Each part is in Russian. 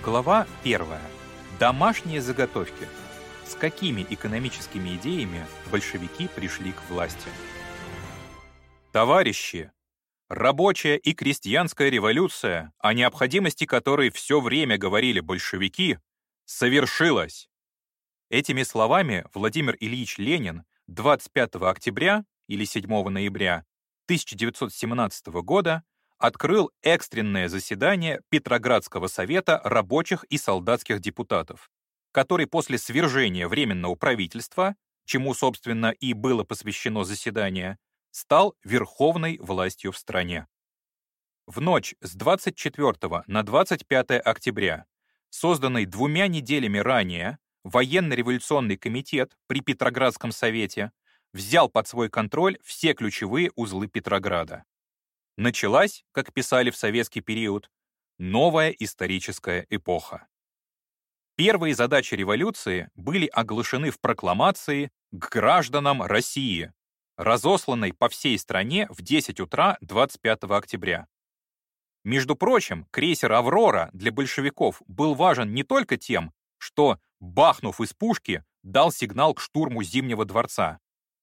Глава 1. Домашние заготовки. С какими экономическими идеями большевики пришли к власти? Товарищи, рабочая и крестьянская революция, о необходимости которой все время говорили большевики, совершилась. Этими словами Владимир Ильич Ленин 25 октября или 7 ноября 1917 года открыл экстренное заседание Петроградского совета рабочих и солдатских депутатов, который после свержения Временного правительства, чему, собственно, и было посвящено заседание, стал верховной властью в стране. В ночь с 24 на 25 октября, созданный двумя неделями ранее, военно-революционный комитет при Петроградском совете взял под свой контроль все ключевые узлы Петрограда. Началась, как писали в советский период, новая историческая эпоха. Первые задачи революции были оглашены в прокламации к гражданам России, разосланной по всей стране в 10 утра 25 октября. Между прочим, крейсер «Аврора» для большевиков был важен не только тем, что, бахнув из пушки, дал сигнал к штурму Зимнего дворца,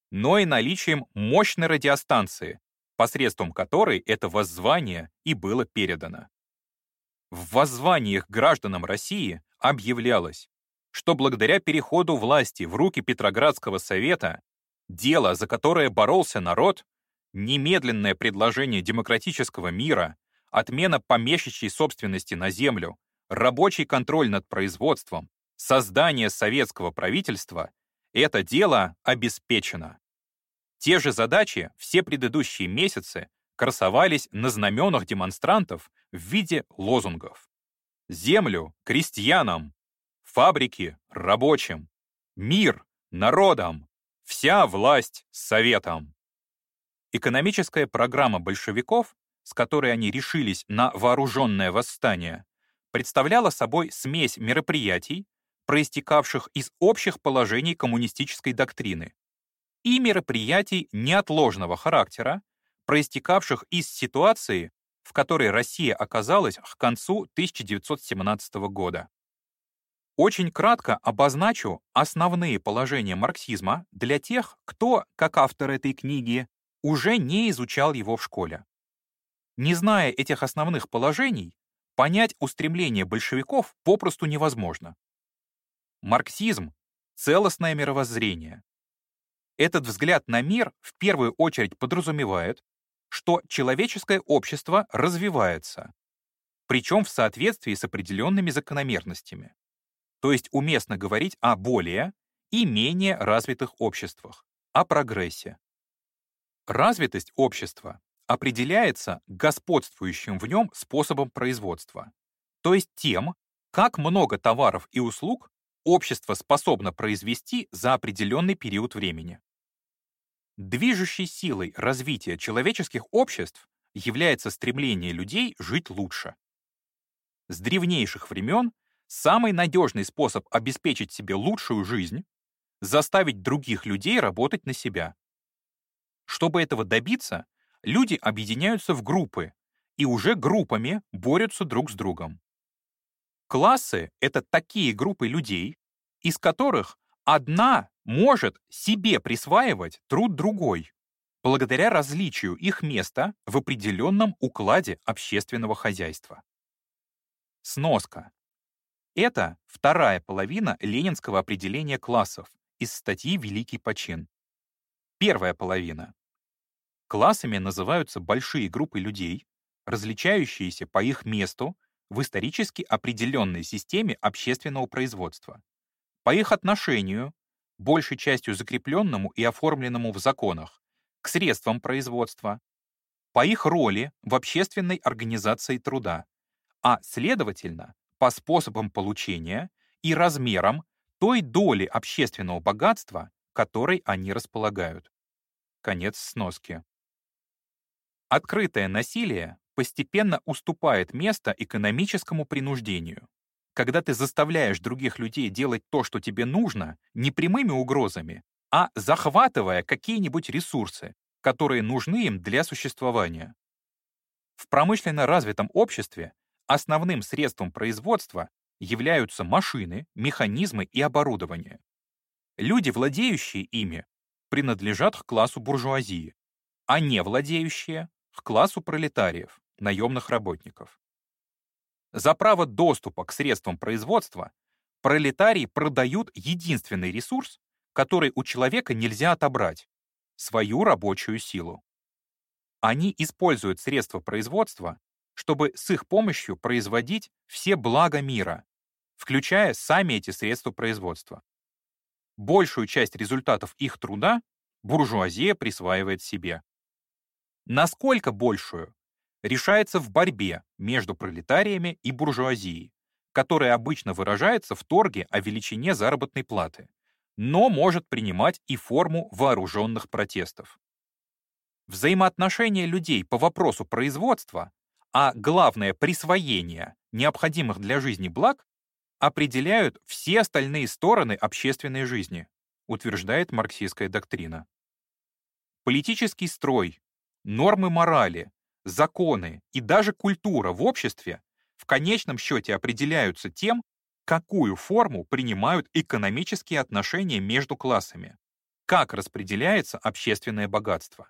но и наличием мощной радиостанции, посредством которой это воззвание и было передано. В воззваниях гражданам России объявлялось, что благодаря переходу власти в руки Петроградского совета дело, за которое боролся народ, немедленное предложение демократического мира, отмена помещичьей собственности на землю, рабочий контроль над производством, создание советского правительства — это дело обеспечено. Те же задачи все предыдущие месяцы красовались на знаменах демонстрантов в виде лозунгов. Землю — крестьянам, фабрики — рабочим, мир — народам, вся власть — советам. Экономическая программа большевиков, с которой они решились на вооруженное восстание, представляла собой смесь мероприятий, проистекавших из общих положений коммунистической доктрины, и мероприятий неотложного характера, проистекавших из ситуации, в которой Россия оказалась к концу 1917 года. Очень кратко обозначу основные положения марксизма для тех, кто, как автор этой книги, уже не изучал его в школе. Не зная этих основных положений, понять устремления большевиков попросту невозможно. Марксизм — целостное мировоззрение, этот взгляд на мир в первую очередь подразумевает, что человеческое общество развивается, причем в соответствии с определенными закономерностями. То есть уместно говорить о более и менее развитых обществах, о прогрессе. Развитость общества определяется господствующим в нем способом производства, то есть тем, как много товаров и услуг общество способно произвести за определенный период времени. Движущей силой развития человеческих обществ является стремление людей жить лучше. С древнейших времен самый надежный способ обеспечить себе лучшую жизнь — заставить других людей работать на себя. Чтобы этого добиться, люди объединяются в группы и уже группами борются друг с другом. Классы — это такие группы людей, из которых одна может себе присваивать труд другой, благодаря различию их места в определенном укладе общественного хозяйства. Сноска. Это вторая половина ленинского определения классов из статьи «Великий почин». Первая половина. Классами называются большие группы людей, различающиеся по их месту в исторически определенной системе общественного производства, по их отношению большей частью закрепленному и оформленному в законах, к средствам производства, по их роли в общественной организации труда, а, следовательно, по способам получения и размерам той доли общественного богатства, которой они располагают. Конец сноски. Открытое насилие постепенно уступает место экономическому принуждению когда ты заставляешь других людей делать то, что тебе нужно, не прямыми угрозами, а захватывая какие-нибудь ресурсы, которые нужны им для существования. В промышленно развитом обществе основным средством производства являются машины, механизмы и оборудование. Люди, владеющие ими, принадлежат к классу буржуазии, а не владеющие — к классу пролетариев, наемных работников. За право доступа к средствам производства пролетарии продают единственный ресурс, который у человека нельзя отобрать — свою рабочую силу. Они используют средства производства, чтобы с их помощью производить все блага мира, включая сами эти средства производства. Большую часть результатов их труда буржуазия присваивает себе. Насколько большую, решается в борьбе между пролетариями и буржуазией, которая обычно выражается в торге о величине заработной платы, но может принимать и форму вооруженных протестов. Взаимоотношения людей по вопросу производства, а главное присвоение необходимых для жизни благ, определяют все остальные стороны общественной жизни, утверждает марксистская доктрина. Политический строй, нормы морали, законы и даже культура в обществе в конечном счете определяются тем, какую форму принимают экономические отношения между классами, как распределяется общественное богатство.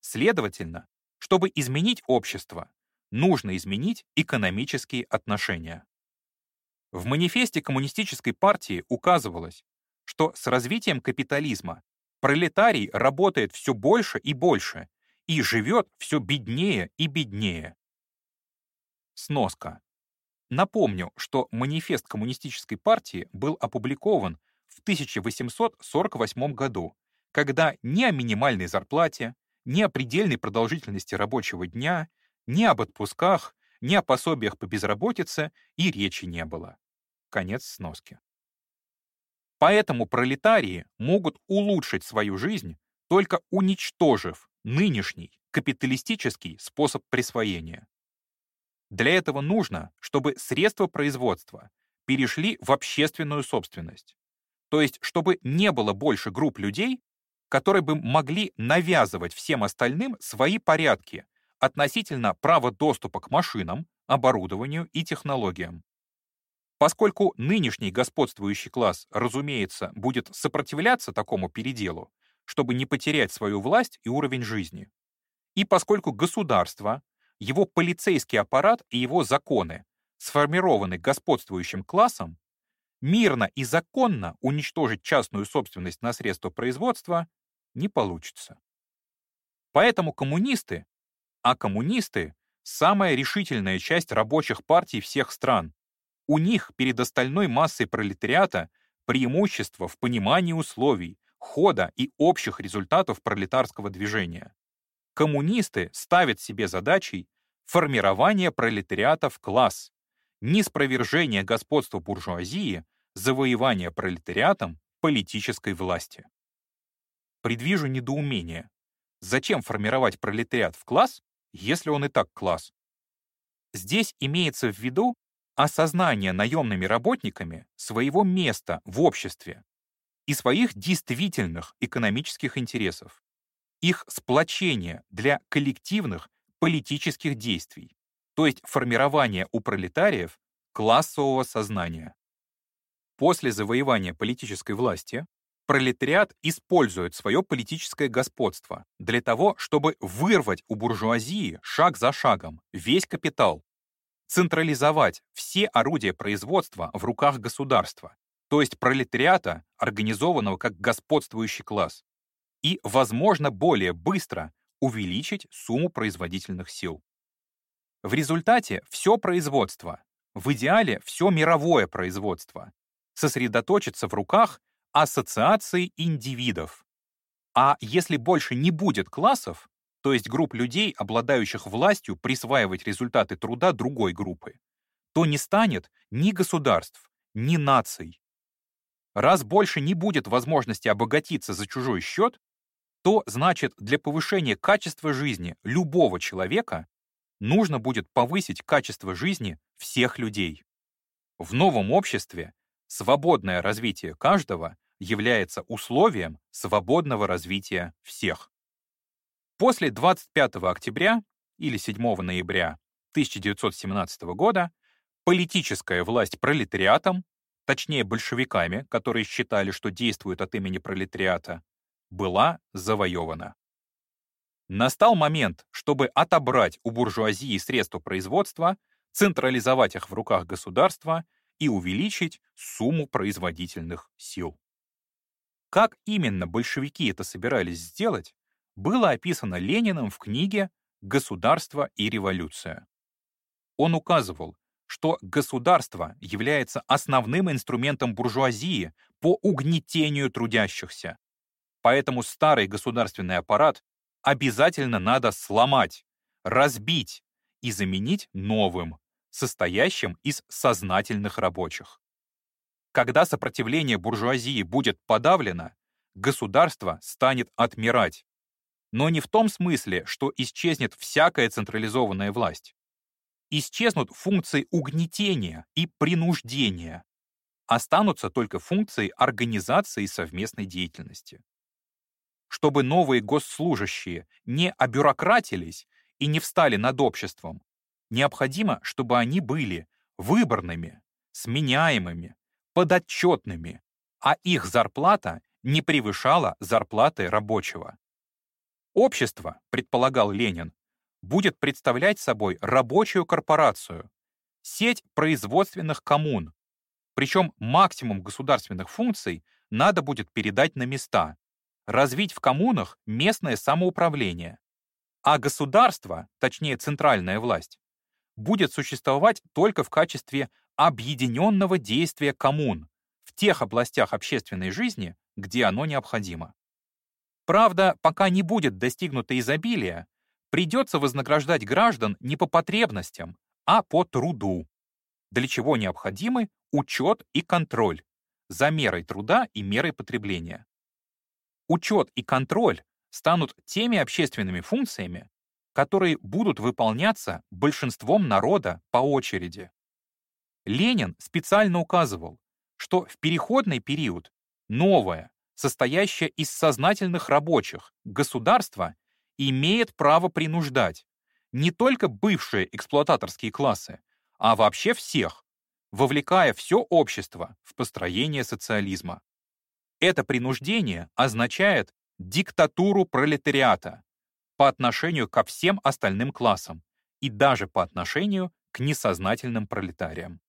Следовательно, чтобы изменить общество, нужно изменить экономические отношения. В манифесте Коммунистической партии указывалось, что с развитием капитализма пролетарий работает все больше и больше и живет все беднее и беднее. Сноска. Напомню, что манифест Коммунистической партии был опубликован в 1848 году, когда ни о минимальной зарплате, ни о предельной продолжительности рабочего дня, ни об отпусках, ни о пособиях по безработице и речи не было. Конец сноски. Поэтому пролетарии могут улучшить свою жизнь, только уничтожив нынешний капиталистический способ присвоения. Для этого нужно, чтобы средства производства перешли в общественную собственность. То есть, чтобы не было больше групп людей, которые бы могли навязывать всем остальным свои порядки относительно права доступа к машинам, оборудованию и технологиям. Поскольку нынешний господствующий класс, разумеется, будет сопротивляться такому переделу, чтобы не потерять свою власть и уровень жизни, и поскольку государство его полицейский аппарат и его законы сформированы господствующим классом, мирно и законно уничтожить частную собственность на средства производства не получится. Поэтому коммунисты, а коммунисты — самая решительная часть рабочих партий всех стран, у них перед остальной массой пролетариата преимущество в понимании условий, хода и общих результатов пролетарского движения. Коммунисты ставят себе задачей формирование пролетариата в класс, неспровержение господства буржуазии, завоевание пролетариатом политической власти. Предвижу недоумение. Зачем формировать пролетариат в класс, если он и так класс? Здесь имеется в виду осознание наемными работниками своего места в обществе и своих действительных экономических интересов их сплочение для коллективных политических действий, то есть формирование у пролетариев классового сознания. После завоевания политической власти пролетариат использует свое политическое господство для того, чтобы вырвать у буржуазии шаг за шагом весь капитал, централизовать все орудия производства в руках государства, то есть пролетариата, организованного как господствующий класс, и, возможно, более быстро увеличить сумму производительных сил. В результате все производство, в идеале все мировое производство, сосредоточится в руках ассоциации индивидов. А если больше не будет классов, то есть групп людей, обладающих властью присваивать результаты труда другой группы, то не станет ни государств, ни наций. Раз больше не будет возможности обогатиться за чужой счет, то значит для повышения качества жизни любого человека нужно будет повысить качество жизни всех людей. В новом обществе свободное развитие каждого является условием свободного развития всех. После 25 октября или 7 ноября 1917 года политическая власть пролетариатом, точнее большевиками, которые считали, что действуют от имени пролетариата, была завоевана. Настал момент, чтобы отобрать у буржуазии средства производства, централизовать их в руках государства и увеличить сумму производительных сил. Как именно большевики это собирались сделать, было описано Лениным в книге «Государство и революция». Он указывал, что государство является основным инструментом буржуазии по угнетению трудящихся. Поэтому старый государственный аппарат обязательно надо сломать, разбить и заменить новым, состоящим из сознательных рабочих. Когда сопротивление буржуазии будет подавлено, государство станет отмирать. Но не в том смысле, что исчезнет всякая централизованная власть. Исчезнут функции угнетения и принуждения. Останутся только функции организации совместной деятельности. Чтобы новые госслужащие не обюрократились и не встали над обществом, необходимо, чтобы они были выборными, сменяемыми, подотчетными, а их зарплата не превышала зарплаты рабочего. Общество, предполагал Ленин, будет представлять собой рабочую корпорацию, сеть производственных коммун, причем максимум государственных функций надо будет передать на места, развить в коммунах местное самоуправление, а государство, точнее центральная власть, будет существовать только в качестве объединенного действия коммун в тех областях общественной жизни, где оно необходимо. Правда, пока не будет достигнуто изобилие, придется вознаграждать граждан не по потребностям, а по труду, для чего необходимы учет и контроль за мерой труда и мерой потребления. Учет и контроль станут теми общественными функциями, которые будут выполняться большинством народа по очереди. Ленин специально указывал, что в переходный период новое, состоящее из сознательных рабочих, государство имеет право принуждать не только бывшие эксплуататорские классы, а вообще всех, вовлекая все общество в построение социализма. Это принуждение означает диктатуру пролетариата, по отношению ко всем остальным классам и даже по отношению к несознательным пролетариям.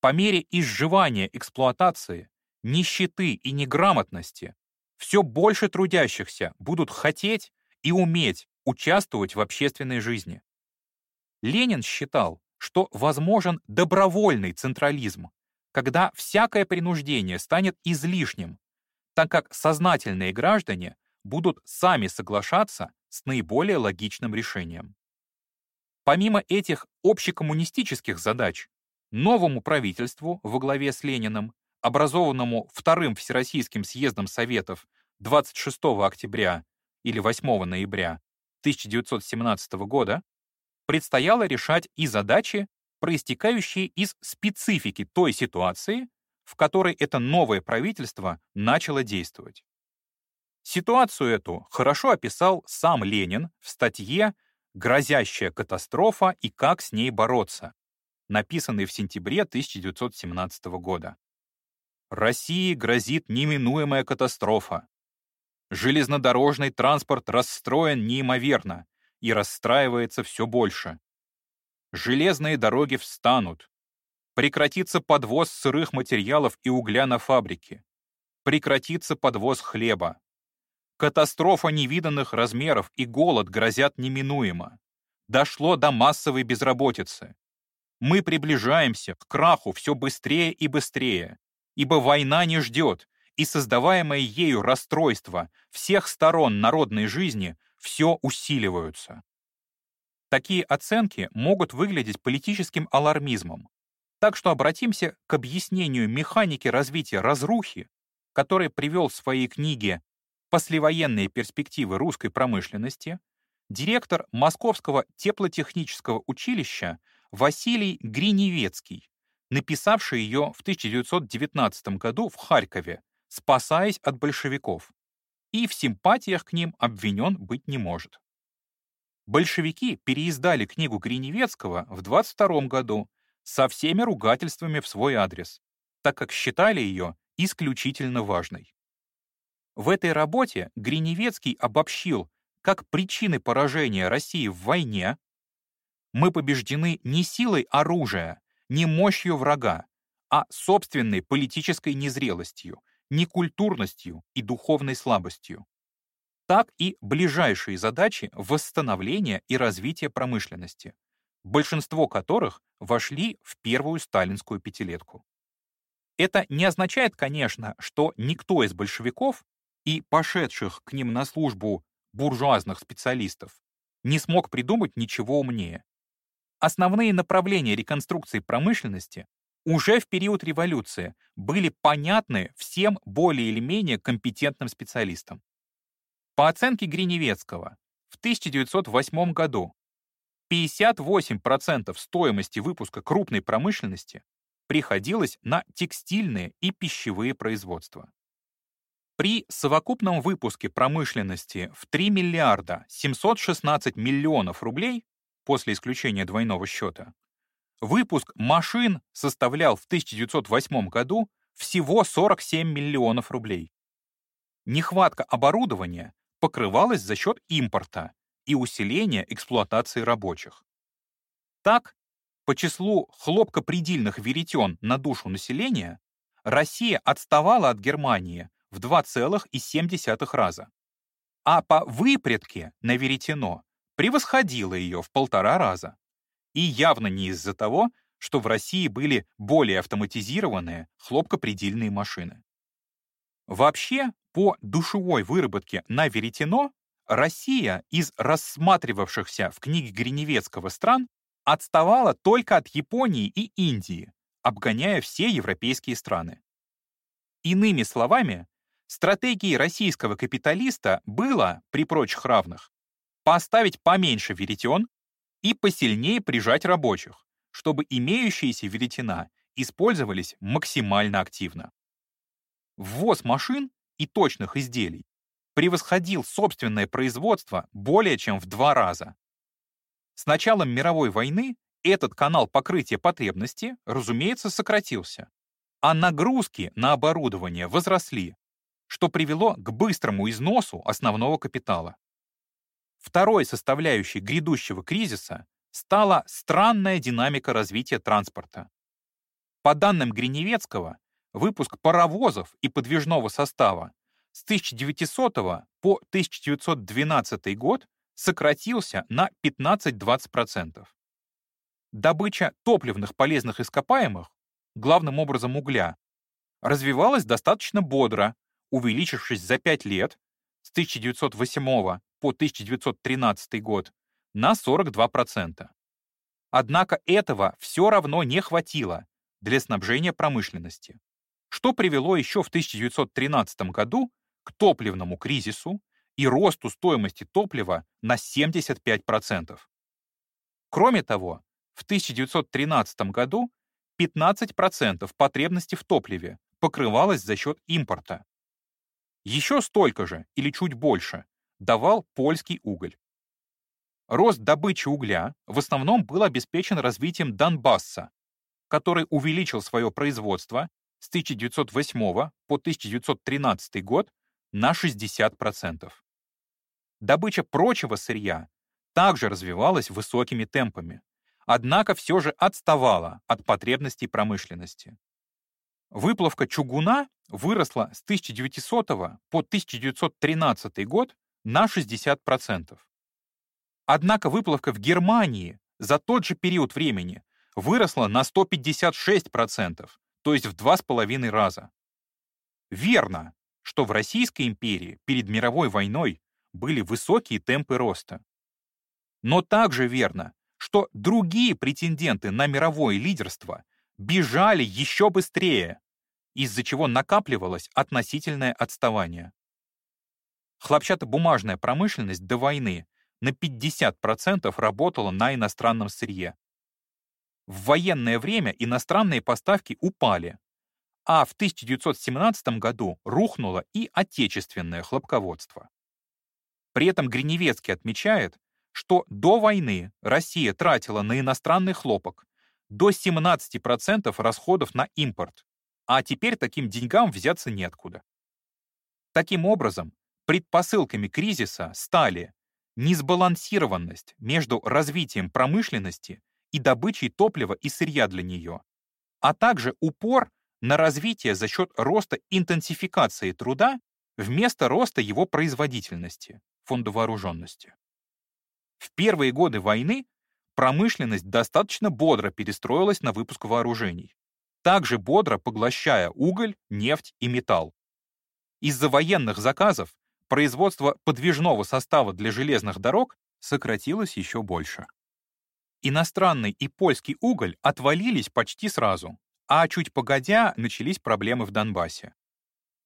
По мере изживания эксплуатации, нищеты и неграмотности все больше трудящихся будут хотеть и уметь участвовать в общественной жизни. Ленин считал, что возможен добровольный централизм, когда всякое принуждение станет излишним, так как сознательные граждане будут сами соглашаться с наиболее логичным решением. Помимо этих общекоммунистических задач, новому правительству во главе с Лениным, образованному Вторым Всероссийским съездом Советов 26 октября или 8 ноября 1917 года, предстояло решать и задачи, проистекающие из специфики той ситуации, в которой это новое правительство начало действовать. Ситуацию эту хорошо описал сам Ленин в статье «Грозящая катастрофа и как с ней бороться», написанной в сентябре 1917 года. России грозит неминуемая катастрофа. Железнодорожный транспорт расстроен неимоверно и расстраивается все больше. Железные дороги встанут. Прекратится подвоз сырых материалов и угля на фабрики. Прекратится подвоз хлеба. Катастрофа невиданных размеров и голод грозят неминуемо. Дошло до массовой безработицы. Мы приближаемся к краху все быстрее и быстрее, ибо война не ждет, и создаваемое ею расстройство всех сторон народной жизни все усиливаются. Такие оценки могут выглядеть политическим алармизмом, так что обратимся к объяснению механики развития разрухи, который привел в своей книге послевоенные перспективы русской промышленности, директор Московского теплотехнического училища Василий Гриневецкий, написавший ее в 1919 году в Харькове, спасаясь от большевиков, и в симпатиях к ним обвинен быть не может. Большевики переиздали книгу Гриневецкого в 22 году со всеми ругательствами в свой адрес, так как считали ее исключительно важной. В этой работе Гриневецкий обобщил как причины поражения России в войне, мы побеждены не силой оружия, не мощью врага, а собственной политической незрелостью, некультурностью и духовной слабостью. Так и ближайшие задачи восстановления и развития промышленности, большинство которых вошли в первую сталинскую пятилетку. Это не означает, конечно, что никто из большевиков и пошедших к ним на службу буржуазных специалистов не смог придумать ничего умнее. Основные направления реконструкции промышленности уже в период революции были понятны всем более или менее компетентным специалистам. По оценке Гриневецкого, в 1908 году 58% стоимости выпуска крупной промышленности приходилось на текстильные и пищевые производства. При совокупном выпуске промышленности в 3 миллиарда 716 миллионов рублей после исключения двойного счета, выпуск машин составлял в 1908 году всего 47 миллионов рублей. Нехватка оборудования покрывалась за счет импорта и усиления эксплуатации рабочих. Так, по числу хлопкопредельных веретен на душу населения Россия отставала от Германии в 2,7 раза, а по выпредке на веретено превосходила ее в полтора раза. И явно не из-за того, что в России были более автоматизированные хлопкопредельные машины. Вообще, по душевой выработке на веретено Россия из рассматривавшихся в книге Гриневецкого стран отставала только от Японии и Индии, обгоняя все европейские страны. Иными словами, стратегией российского капиталиста было, при прочих равных, поставить поменьше веретен и посильнее прижать рабочих, чтобы имеющиеся веретена использовались максимально активно. Ввоз машин и точных изделий превосходил собственное производство более чем в два раза. С началом мировой войны этот канал покрытия потребности, разумеется, сократился, а нагрузки на оборудование возросли, что привело к быстрому износу основного капитала. Второй составляющей грядущего кризиса стала странная динамика развития транспорта. По данным Гриневецкого, выпуск паровозов и подвижного состава с 1900 по 1912 год сократился на 15-20%. Добыча топливных полезных ископаемых, главным образом угля, развивалась достаточно бодро, увеличившись за 5 лет с 1908 по 1913 год на 42%. Однако этого все равно не хватило для снабжения промышленности, что привело еще в 1913 году к топливному кризису и росту стоимости топлива на 75%. Кроме того, в 1913 году 15% потребности в топливе покрывалось за счет импорта. Еще столько же, или чуть больше, давал польский уголь. Рост добычи угля в основном был обеспечен развитием Донбасса, который увеличил свое производство с 1908 по 1913 год на 60%. Добыча прочего сырья также развивалась высокими темпами, однако все же отставала от потребностей промышленности. Выплавка чугуна выросла с 1900 по 1913 год на 60%. Однако выплавка в Германии за тот же период времени выросла на 156%, то есть в два с половиной раза. Верно, что в Российской империи перед мировой войной были высокие темпы роста. Но также верно, что другие претенденты на мировое лидерство бежали еще быстрее, из-за чего накапливалось относительное отставание. Хлопчатобумажная промышленность до войны на 50% работала на иностранном сырье. В военное время иностранные поставки упали, а в 1917 году рухнуло и отечественное хлопководство. При этом Гриневецкий отмечает, что до войны Россия тратила на иностранный хлопок до 17% расходов на импорт, а теперь таким деньгам взяться неоткуда. Таким образом, предпосылками кризиса стали несбалансированность между развитием промышленности и добычей топлива и сырья для нее, а также упор на развитие за счет роста интенсификации труда вместо роста его производительности, фонда вооруженности. В первые годы войны промышленность достаточно бодро перестроилась на выпуск вооружений, также бодро поглощая уголь, нефть и металл. Из-за военных заказов производство подвижного состава для железных дорог сократилось еще больше. Иностранный и польский уголь отвалились почти сразу, а чуть погодя начались проблемы в Донбассе.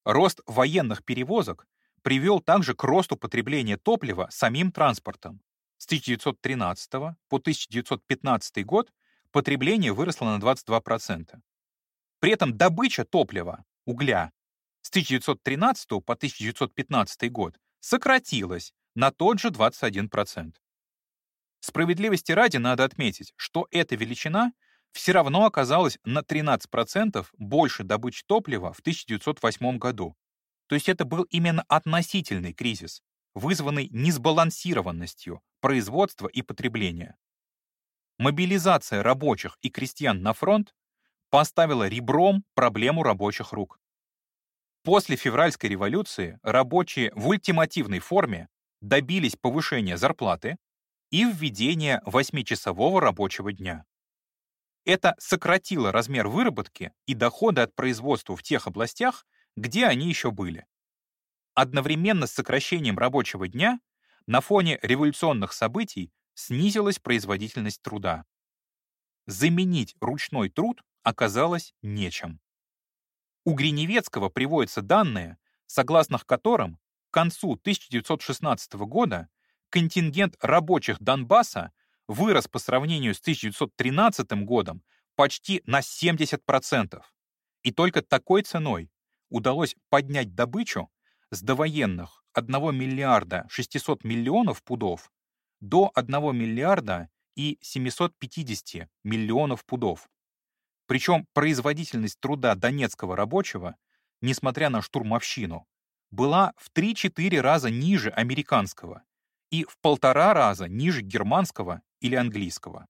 Рост военных перевозок привел также к росту потребления топлива самим транспортом. С 1913 по 1915 год потребление выросло на 22%. При этом добыча топлива, угля, с 1913 по 1915 год сократилась на тот же 21%. Справедливости ради надо отметить, что эта величина все равно оказалась на 13% больше добычи топлива в 1908 году. То есть это был именно относительный кризис, вызванный несбалансированностью производства и потребления. Мобилизация рабочих и крестьян на фронт поставила ребром проблему рабочих рук. После февральской революции рабочие в ультимативной форме добились повышения зарплаты и введения 8-часового рабочего дня. Это сократило размер выработки и доходы от производства в тех областях, где они еще были. Одновременно с сокращением рабочего дня на фоне революционных событий снизилась производительность труда. Заменить ручной труд оказалось нечем. У Гриневецкого приводятся данные, согласно которым к концу 1916 года контингент рабочих Донбасса вырос по сравнению с 1913 годом почти на 70%. И только такой ценой удалось поднять добычу с довоенных 1 миллиарда 600 миллионов пудов до 1 миллиарда и 750 миллионов пудов. Причем производительность труда донецкого рабочего, несмотря на штурмовщину, была в 3-4 раза ниже американского и в полтора раза ниже германского или английского.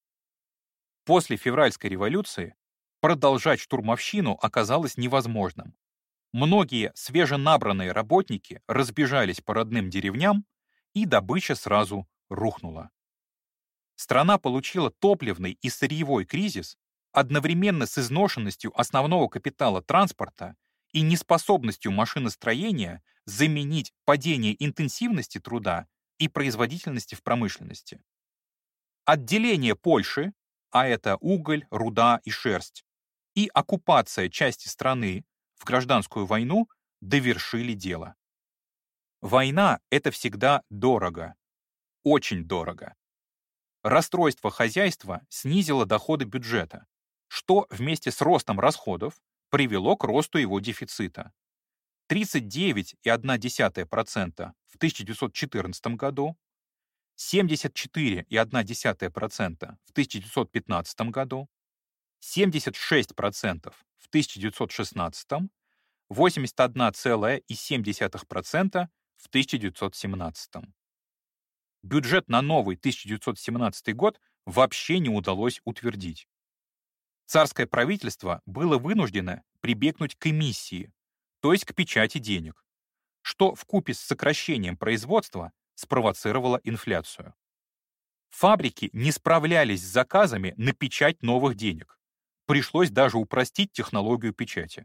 После февральской революции продолжать штурмовщину оказалось невозможным. Многие свеженабранные работники разбежались по родным деревням, и добыча сразу рухнула. Страна получила топливный и сырьевой кризис одновременно с изношенностью основного капитала транспорта и неспособностью машиностроения заменить падение интенсивности труда и производительности в промышленности. Отделение Польши, а это уголь, руда и шерсть, и оккупация части страны в гражданскую войну довершили дело. Война — это всегда дорого, очень дорого. Расстройство хозяйства снизило доходы бюджета, что вместе с ростом расходов привело к росту его дефицита. 39,1% в 1914 году, 74,1% в 1915 году, 76% в 1916, 81,7% в 1917. Бюджет на новый 1917 год вообще не удалось утвердить царское правительство было вынуждено прибегнуть к эмиссии, то есть к печати денег, что в купе с сокращением производства спровоцировало инфляцию. Фабрики не справлялись с заказами на печать новых денег. Пришлось даже упростить технологию печати.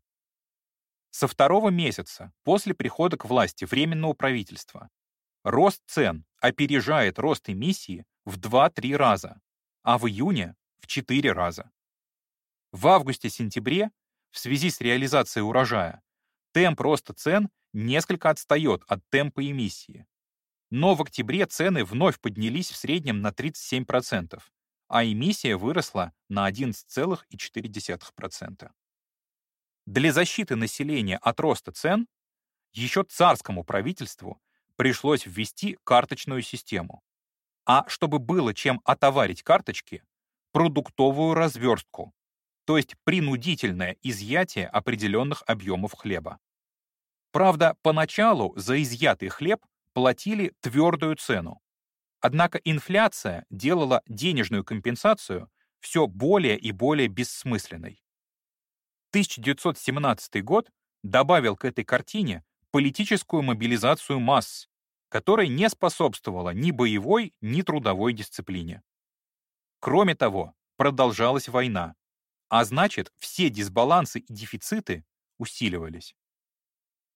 Со второго месяца после прихода к власти Временного правительства рост цен опережает рост эмиссии в 2-3 раза, а в июне — в 4 раза. В августе-сентябре, в связи с реализацией урожая, темп роста цен несколько отстает от темпа эмиссии. Но в октябре цены вновь поднялись в среднем на 37%, а эмиссия выросла на 11,4%. Для защиты населения от роста цен еще царскому правительству пришлось ввести карточную систему. А чтобы было чем отоварить карточки, продуктовую разверстку, то есть принудительное изъятие определенных объемов хлеба. Правда, поначалу за изъятый хлеб платили твердую цену. Однако инфляция делала денежную компенсацию все более и более бессмысленной. 1917 год добавил к этой картине политическую мобилизацию масс, которая не способствовала ни боевой, ни трудовой дисциплине. Кроме того, продолжалась война, а значит, все дисбалансы и дефициты усиливались.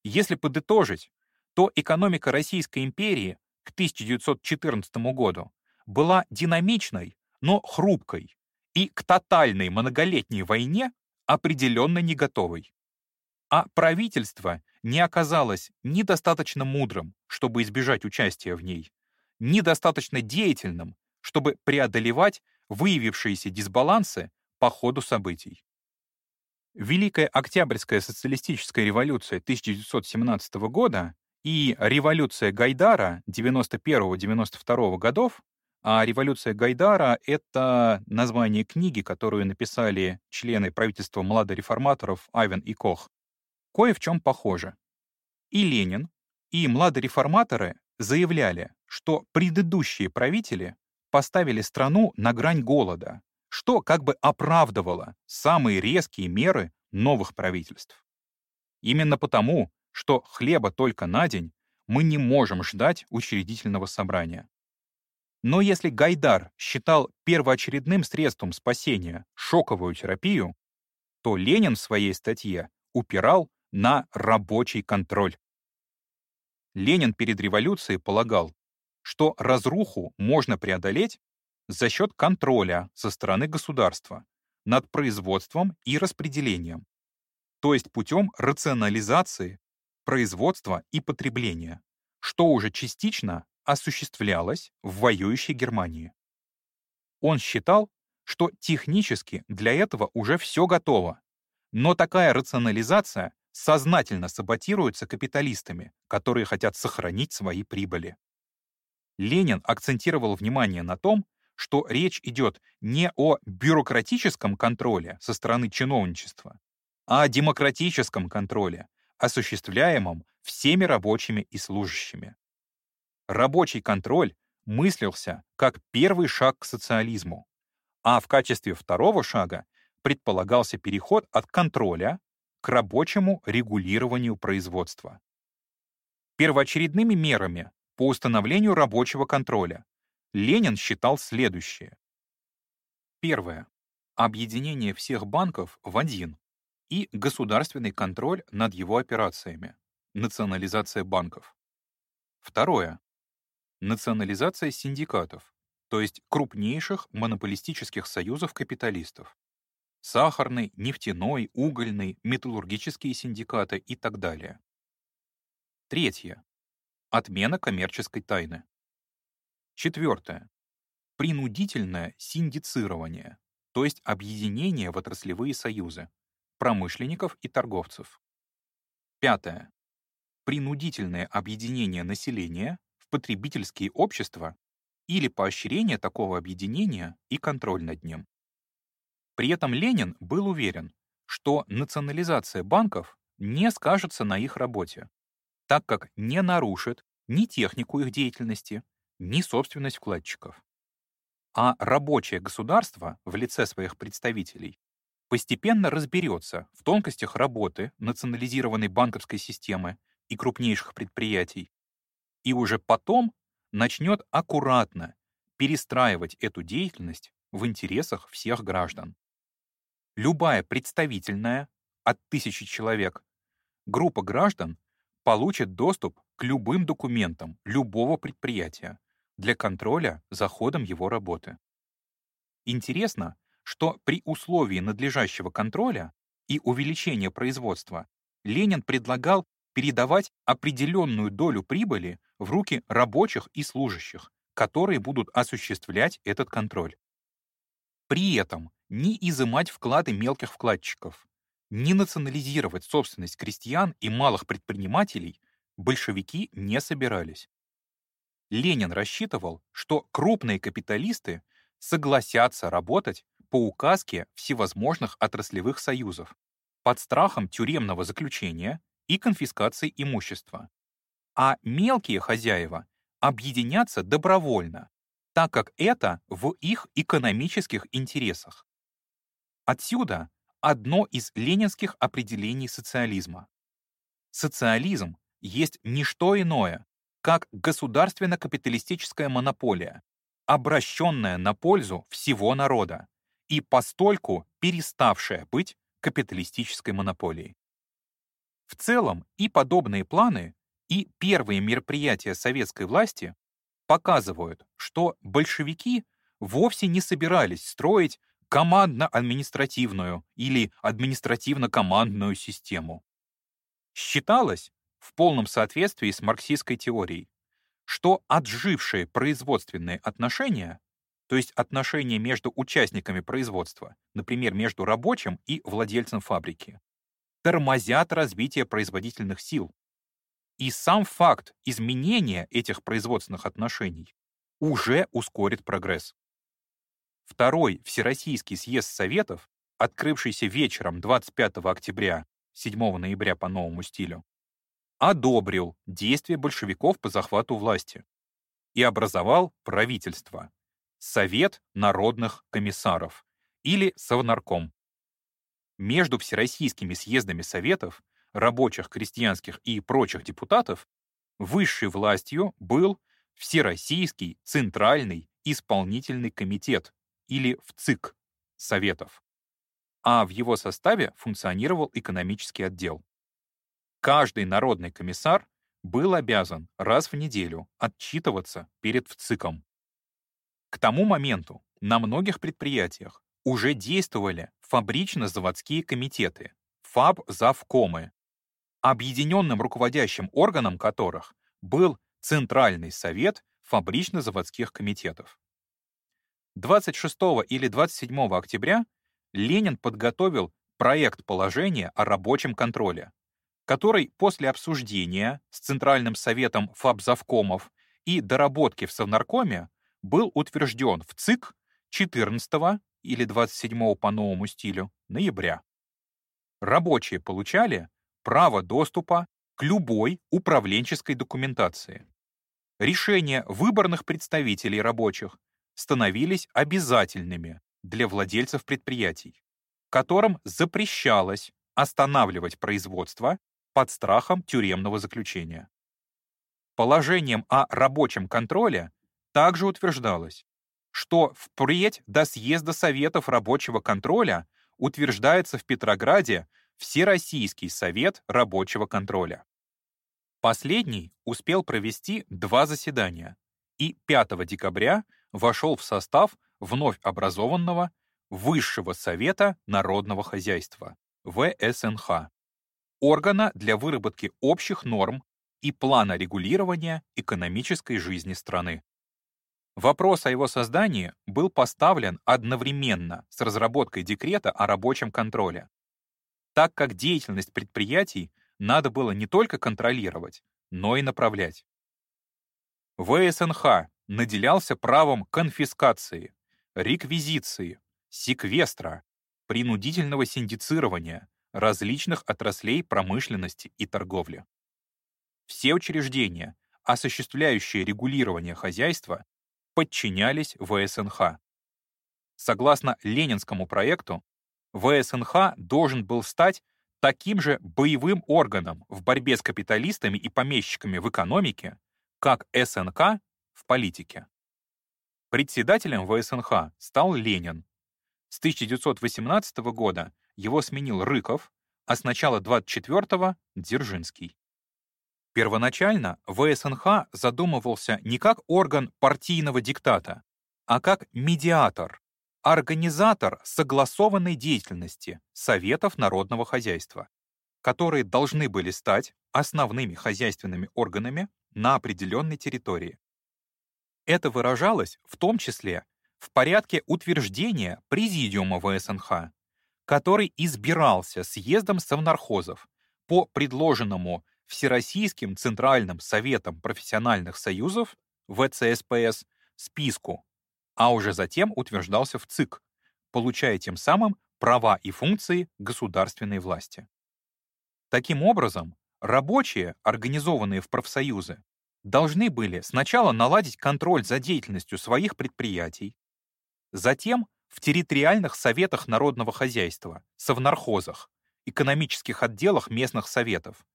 Если подытожить, то экономика Российской империи к 1914 году была динамичной, но хрупкой, и к тотальной многолетней войне определенно не готовой. А правительство не оказалось ни достаточно мудрым, чтобы избежать участия в ней, ни достаточно деятельным, чтобы преодолевать выявившиеся дисбалансы по ходу событий. Великая Октябрьская социалистическая революция 1917 года и революция Гайдара 91-92 годов, а революция Гайдара — это название книги, которую написали члены правительства младореформаторов Айвен и Кох, кое в чем похоже. И Ленин, и младореформаторы заявляли, что предыдущие правители поставили страну на грань голода, что как бы оправдывало самые резкие меры новых правительств. Именно потому, что хлеба только на день, мы не можем ждать учредительного собрания. Но если Гайдар считал первоочередным средством спасения шоковую терапию, то Ленин в своей статье упирал на рабочий контроль. Ленин перед революцией полагал, что разруху можно преодолеть за счет контроля со стороны государства над производством и распределением, то есть путем рационализации производства и потребления, что уже частично осуществлялось в воюющей Германии. Он считал, что технически для этого уже все готово, но такая рационализация сознательно саботируется капиталистами, которые хотят сохранить свои прибыли. Ленин акцентировал внимание на том, что речь идет не о бюрократическом контроле со стороны чиновничества, а о демократическом контроле, осуществляемом всеми рабочими и служащими. Рабочий контроль мыслился как первый шаг к социализму, а в качестве второго шага предполагался переход от контроля к рабочему регулированию производства. Первоочередными мерами по установлению рабочего контроля Ленин считал следующее. Первое. Объединение всех банков в один и государственный контроль над его операциями. Национализация банков. Второе. Национализация синдикатов, то есть крупнейших монополистических союзов капиталистов. Сахарный, нефтяной, угольный, металлургические синдикаты и так далее. Третье. Отмена коммерческой тайны. Четвертое. Принудительное синдицирование, то есть объединение в отраслевые союзы, промышленников и торговцев. Пятое. Принудительное объединение населения в потребительские общества или поощрение такого объединения и контроль над ним. При этом Ленин был уверен, что национализация банков не скажется на их работе, так как не нарушит ни технику их деятельности, ни собственность вкладчиков. А рабочее государство в лице своих представителей постепенно разберется в тонкостях работы национализированной банковской системы и крупнейших предприятий, и уже потом начнет аккуратно перестраивать эту деятельность в интересах всех граждан. Любая представительная, от тысячи человек, группа граждан получит доступ к любым документам любого предприятия, для контроля за ходом его работы. Интересно, что при условии надлежащего контроля и увеличения производства Ленин предлагал передавать определенную долю прибыли в руки рабочих и служащих, которые будут осуществлять этот контроль. При этом не изымать вклады мелких вкладчиков, не национализировать собственность крестьян и малых предпринимателей большевики не собирались. Ленин рассчитывал, что крупные капиталисты согласятся работать по указке всевозможных отраслевых союзов под страхом тюремного заключения и конфискации имущества. А мелкие хозяева объединятся добровольно, так как это в их экономических интересах. Отсюда одно из ленинских определений социализма. Социализм есть не что иное, как государственно-капиталистическая монополия, обращенная на пользу всего народа и постольку переставшая быть капиталистической монополией. В целом и подобные планы, и первые мероприятия советской власти показывают, что большевики вовсе не собирались строить командно-административную или административно-командную систему. Считалось, в полном соответствии с марксистской теорией, что отжившие производственные отношения, то есть отношения между участниками производства, например, между рабочим и владельцем фабрики, тормозят развитие производительных сил. И сам факт изменения этих производственных отношений уже ускорит прогресс. Второй Всероссийский съезд Советов, открывшийся вечером 25 октября 7 ноября по новому стилю, одобрил действия большевиков по захвату власти и образовал правительство, Совет народных комиссаров или Совнарком. Между всероссийскими съездами Советов, рабочих, крестьянских и прочих депутатов высшей властью был Всероссийский Центральный Исполнительный комитет или ВЦИК Советов, а в его составе функционировал экономический отдел. Каждый народный комиссар был обязан раз в неделю отчитываться перед ВЦИКом. К тому моменту на многих предприятиях уже действовали фабрично-заводские комитеты, ФАБ-завкомы, объединенным руководящим органом которых был Центральный совет фабрично-заводских комитетов. 26 или 27 октября Ленин подготовил проект положения о рабочем контроле, который после обсуждения с Центральным советом фабзавкомов и доработки в Совнаркоме был утвержден в ЦИК 14 или 27 по новому стилю ноября. Рабочие получали право доступа к любой управленческой документации. Решения выборных представителей рабочих становились обязательными для владельцев предприятий, которым запрещалось останавливать производство под страхом тюремного заключения. Положением о рабочем контроле также утверждалось, что впредь до съезда Советов рабочего контроля утверждается в Петрограде Всероссийский совет рабочего контроля. Последний успел провести два заседания и 5 декабря вошел в состав вновь образованного Высшего Совета Народного Хозяйства, ВСНХ, органа для выработки общих норм и плана регулирования экономической жизни страны. Вопрос о его создании был поставлен одновременно с разработкой декрета о рабочем контроле, так как деятельность предприятий надо было не только контролировать, но и направлять. ВСНХ наделялся правом конфискации, реквизиции, секвестра, принудительного синдицирования различных отраслей промышленности и торговли. Все учреждения, осуществляющие регулирование хозяйства, подчинялись ВСНХ. Согласно ленинскому проекту, ВСНХ должен был стать таким же боевым органом в борьбе с капиталистами и помещиками в экономике, как СНК в политике. Председателем ВСНХ стал Ленин. С 1918 года его сменил Рыков, а с начала 24-го — Дзержинский. Первоначально ВСНХ задумывался не как орган партийного диктата, а как медиатор, организатор согласованной деятельности Советов народного хозяйства, которые должны были стать основными хозяйственными органами на определенной территории. Это выражалось в том числе в порядке утверждения Президиума ВСНХ, который избирался съездом совнархозов по предложенному Всероссийским Центральным Советом профессиональных союзов ВЦСПС списку, а уже затем утверждался в ЦИК, получая тем самым права и функции государственной власти. Таким образом, рабочие, организованные в профсоюзы, должны были сначала наладить контроль за деятельностью своих предприятий, затем в территориальных советах народного хозяйства, совнархозах, экономических отделах местных советов,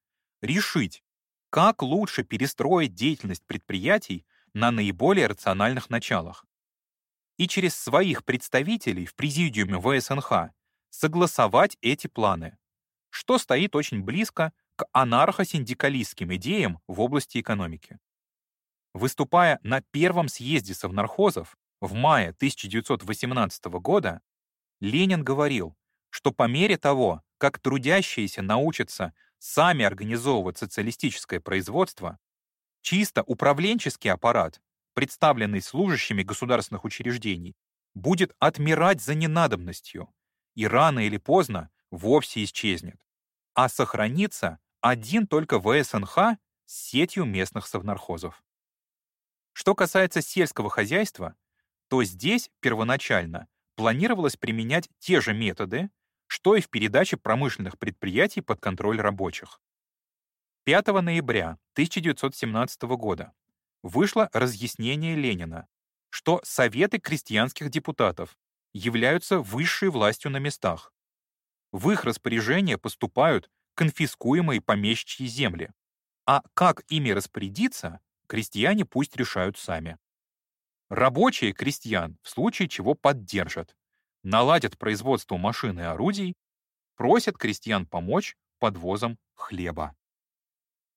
решить, как лучше перестроить деятельность предприятий на наиболее рациональных началах. И через своих представителей в президиуме ВСНХ согласовать эти планы, что стоит очень близко к анархо-синдикалистским идеям в области экономики. Выступая на первом съезде совнархозов в мае 1918 года, Ленин говорил, что по мере того, как трудящиеся научатся сами организовывать социалистическое производство, чисто управленческий аппарат, представленный служащими государственных учреждений, будет отмирать за ненадобностью и рано или поздно вовсе исчезнет, а сохранится один только ВСНХ с сетью местных совнархозов. Что касается сельского хозяйства, то здесь первоначально планировалось применять те же методы, что и в передаче промышленных предприятий под контроль рабочих. 5 ноября 1917 года вышло разъяснение Ленина, что Советы крестьянских депутатов являются высшей властью на местах. В их распоряжение поступают конфискуемые помещичьи земли, а как ими распорядиться, крестьяне пусть решают сами. Рабочие крестьян в случае чего поддержат, наладят производство машин и орудий, просят крестьян помочь подвозом хлеба.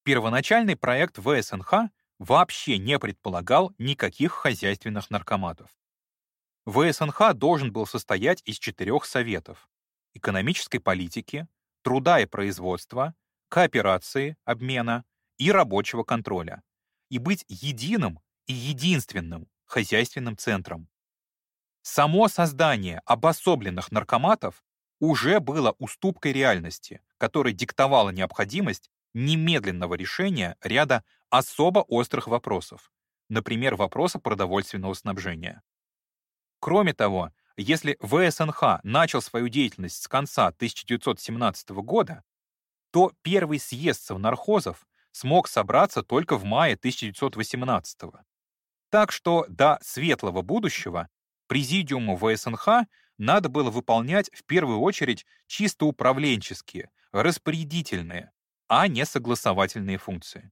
Первоначальный проект ВСНХ вообще не предполагал никаких хозяйственных наркоматов. ВСНХ должен был состоять из четырех советов — экономической политики, труда и производства, кооперации, обмена и рабочего контроля, и быть единым и единственным хозяйственным центром. Само создание обособленных наркоматов уже было уступкой реальности, которая диктовала необходимость немедленного решения ряда особо острых вопросов, например, вопроса продовольственного снабжения. Кроме того, если ВСНХ начал свою деятельность с конца 1917 года, то первый съезд совнархозов смог собраться только в мае 1918 года. Так что до светлого будущего президиуму ВСНХ надо было выполнять в первую очередь чисто управленческие, распорядительные, а не согласовательные функции.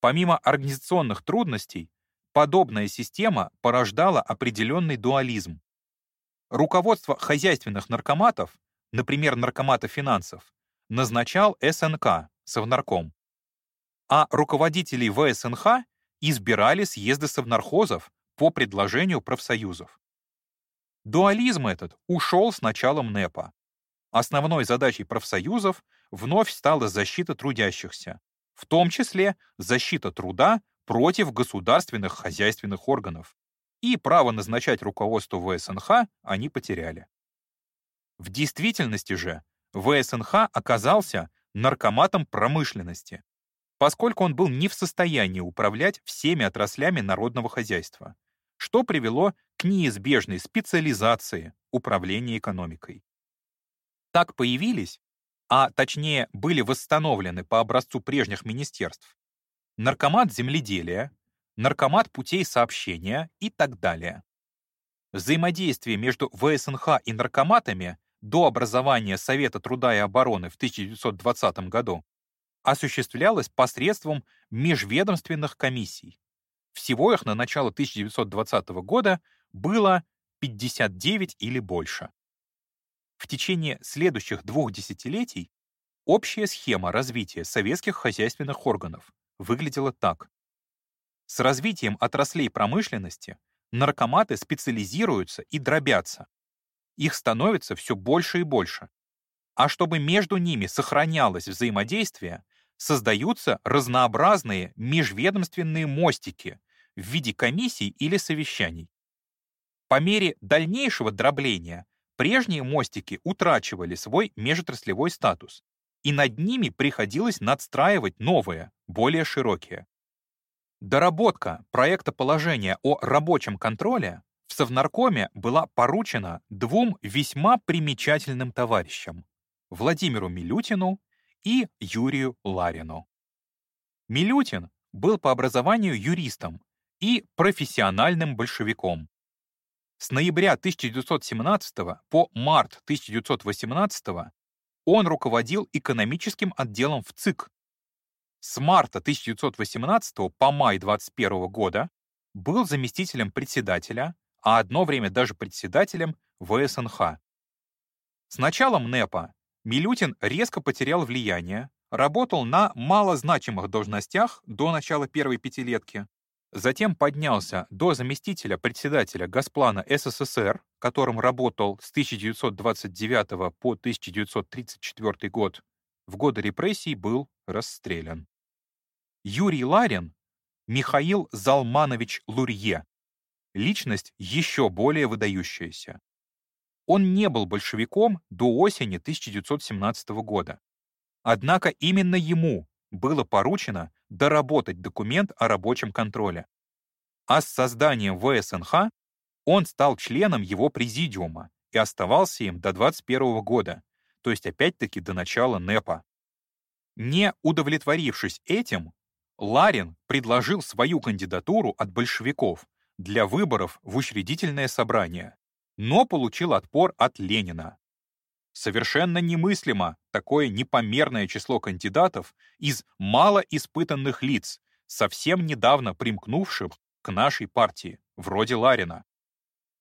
Помимо организационных трудностей, подобная система порождала определенный дуализм. Руководство хозяйственных наркоматов, например, наркомата финансов, назначал СНК, Совнарком, а руководителей ВСНХ избирали съезды совнархозов по предложению профсоюзов. Дуализм этот ушел с началом НЭПа. Основной задачей профсоюзов вновь стала защита трудящихся, в том числе защита труда против государственных хозяйственных органов. И право назначать руководство ВСНХ они потеряли. В действительности же ВСНХ оказался наркоматом промышленности, поскольку он был не в состоянии управлять всеми отраслями народного хозяйства, что привело к неизбежной специализации управления экономикой. Так появились, а точнее были восстановлены по образцу прежних министерств, наркомат земледелия, наркомат путей сообщения и так далее. Взаимодействие между ВСНХ и наркоматами до образования Совета труда и обороны в 1920 году осуществлялось посредством межведомственных комиссий. Всего их на начало 1920 года было 59 или больше. В течение следующих двух десятилетий общая схема развития советских хозяйственных органов выглядела так. С развитием отраслей промышленности наркоматы специализируются и дробятся. Их становится все больше и больше. А чтобы между ними сохранялось взаимодействие, создаются разнообразные межведомственные мостики в виде комиссий или совещаний. По мере дальнейшего дробления прежние мостики утрачивали свой межотраслевой статус, и над ними приходилось надстраивать новые, более широкие. Доработка проекта положения о рабочем контроле в Совнаркоме была поручена двум весьма примечательным товарищам — Владимиру Милютину и Юрию Ларину. Милютин был по образованию юристом и профессиональным большевиком. С ноября 1917 по март 1918 он руководил экономическим отделом в ЦИК. С марта 1918 по май 21 года был заместителем председателя, а одно время даже председателем ВСНХ. С началом НЭПа Милютин резко потерял влияние, работал на малозначимых должностях до начала первой пятилетки, затем поднялся до заместителя председателя Госплана СССР, которым работал с 1929 по 1934 год, в годы репрессий был расстрелян. Юрий Ларин — Михаил Залманович Лурье, личность еще более выдающаяся. Он не был большевиком до осени 1917 года. Однако именно ему было поручено доработать документ о рабочем контроле. А с созданием ВСНХ он стал членом его президиума и оставался им до 21 года, то есть опять-таки до начала НЭПа. Не удовлетворившись этим, Ларин предложил свою кандидатуру от большевиков для выборов в учредительное собрание, но получил отпор от Ленина. Совершенно немыслимо такое непомерное число кандидатов из малоиспытанных лиц, совсем недавно примкнувших к нашей партии, вроде Ларина.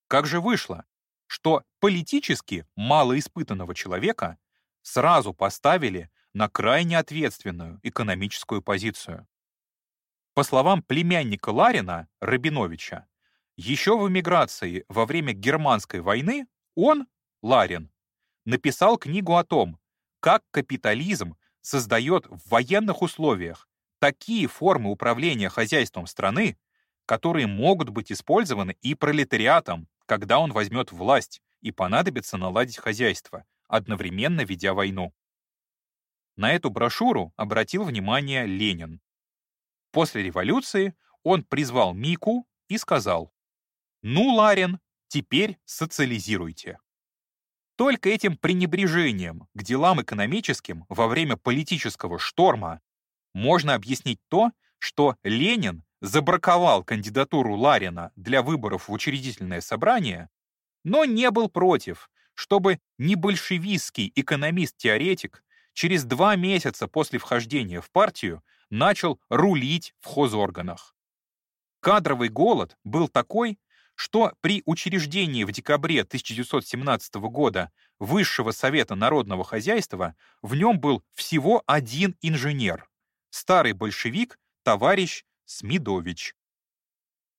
Как же вышло, что политически малоиспытанного человека сразу поставили на крайне ответственную экономическую позицию? По словам племянника Ларина, Рабиновича, еще в эмиграции во время Германской войны он, Ларин, написал книгу о том, как капитализм создает в военных условиях такие формы управления хозяйством страны, которые могут быть использованы и пролетариатом, когда он возьмет власть и понадобится наладить хозяйство, одновременно ведя войну. На эту брошюру обратил внимание Ленин. После революции он призвал Мику и сказал, «Ну, Ларин, теперь социализируйте». Только этим пренебрежением к делам экономическим во время политического шторма можно объяснить то, что Ленин забраковал кандидатуру Ларина для выборов в учредительное собрание, но не был против, чтобы небольшевистский экономист-теоретик через два месяца после вхождения в партию начал рулить в хозорганах. Кадровый голод был такой, что при учреждении в декабре 1917 года Высшего Совета Народного Хозяйства в нем был всего один инженер — старый большевик товарищ Смидович.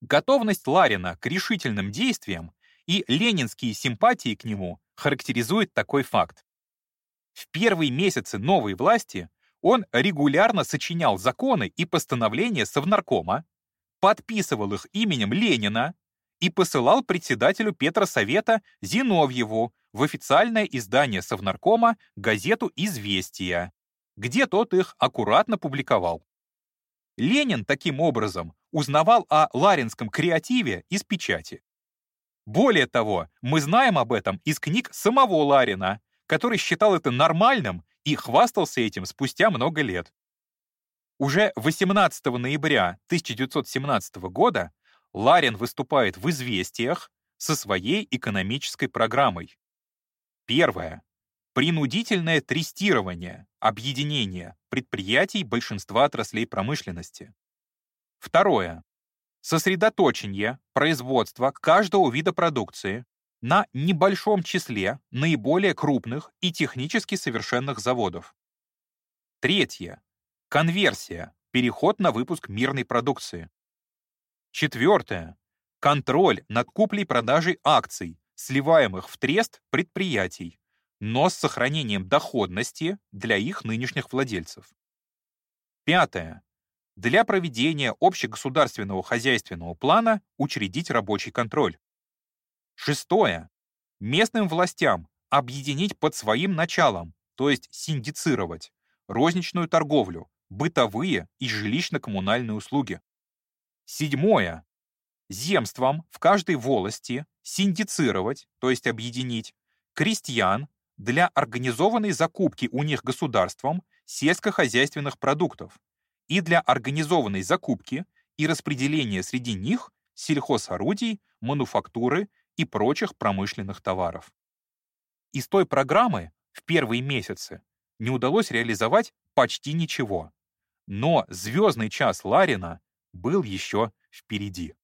Готовность Ларина к решительным действиям и ленинские симпатии к нему характеризует такой факт. В первые месяцы новой власти он регулярно сочинял законы и постановления Совнаркома, подписывал их именем Ленина и посылал председателю Петросовета Зиновьеву в официальное издание Совнаркома газету «Известия», где тот их аккуратно публиковал. Ленин таким образом узнавал о ларинском креативе из печати. Более того, мы знаем об этом из книг самого Ларина, который считал это нормальным и хвастался этим спустя много лет. Уже 18 ноября 1917 года Ларин выступает в «Известиях» со своей экономической программой. Первое. Принудительное трестирование, объединение предприятий большинства отраслей промышленности. Второе. Сосредоточение производства каждого вида продукции на небольшом числе наиболее крупных и технически совершенных заводов. Третье. Конверсия, переход на выпуск мирной продукции. Четвертое. Контроль над куплей-продажей акций, сливаемых в трест предприятий, но с сохранением доходности для их нынешних владельцев. Пятое. Для проведения общегосударственного хозяйственного плана учредить рабочий контроль. Шестое. Местным властям объединить под своим началом, то есть синдицировать, розничную торговлю, бытовые и жилищно-коммунальные услуги. Седьмое. земствам в каждой волости синдицировать, то есть объединить, крестьян для организованной закупки у них государством сельскохозяйственных продуктов и для организованной закупки и распределения среди них сельхозорудий, мануфактуры и прочих промышленных товаров. Из той программы в первые месяцы не удалось реализовать почти ничего. Но звездный час Ларина был еще впереди.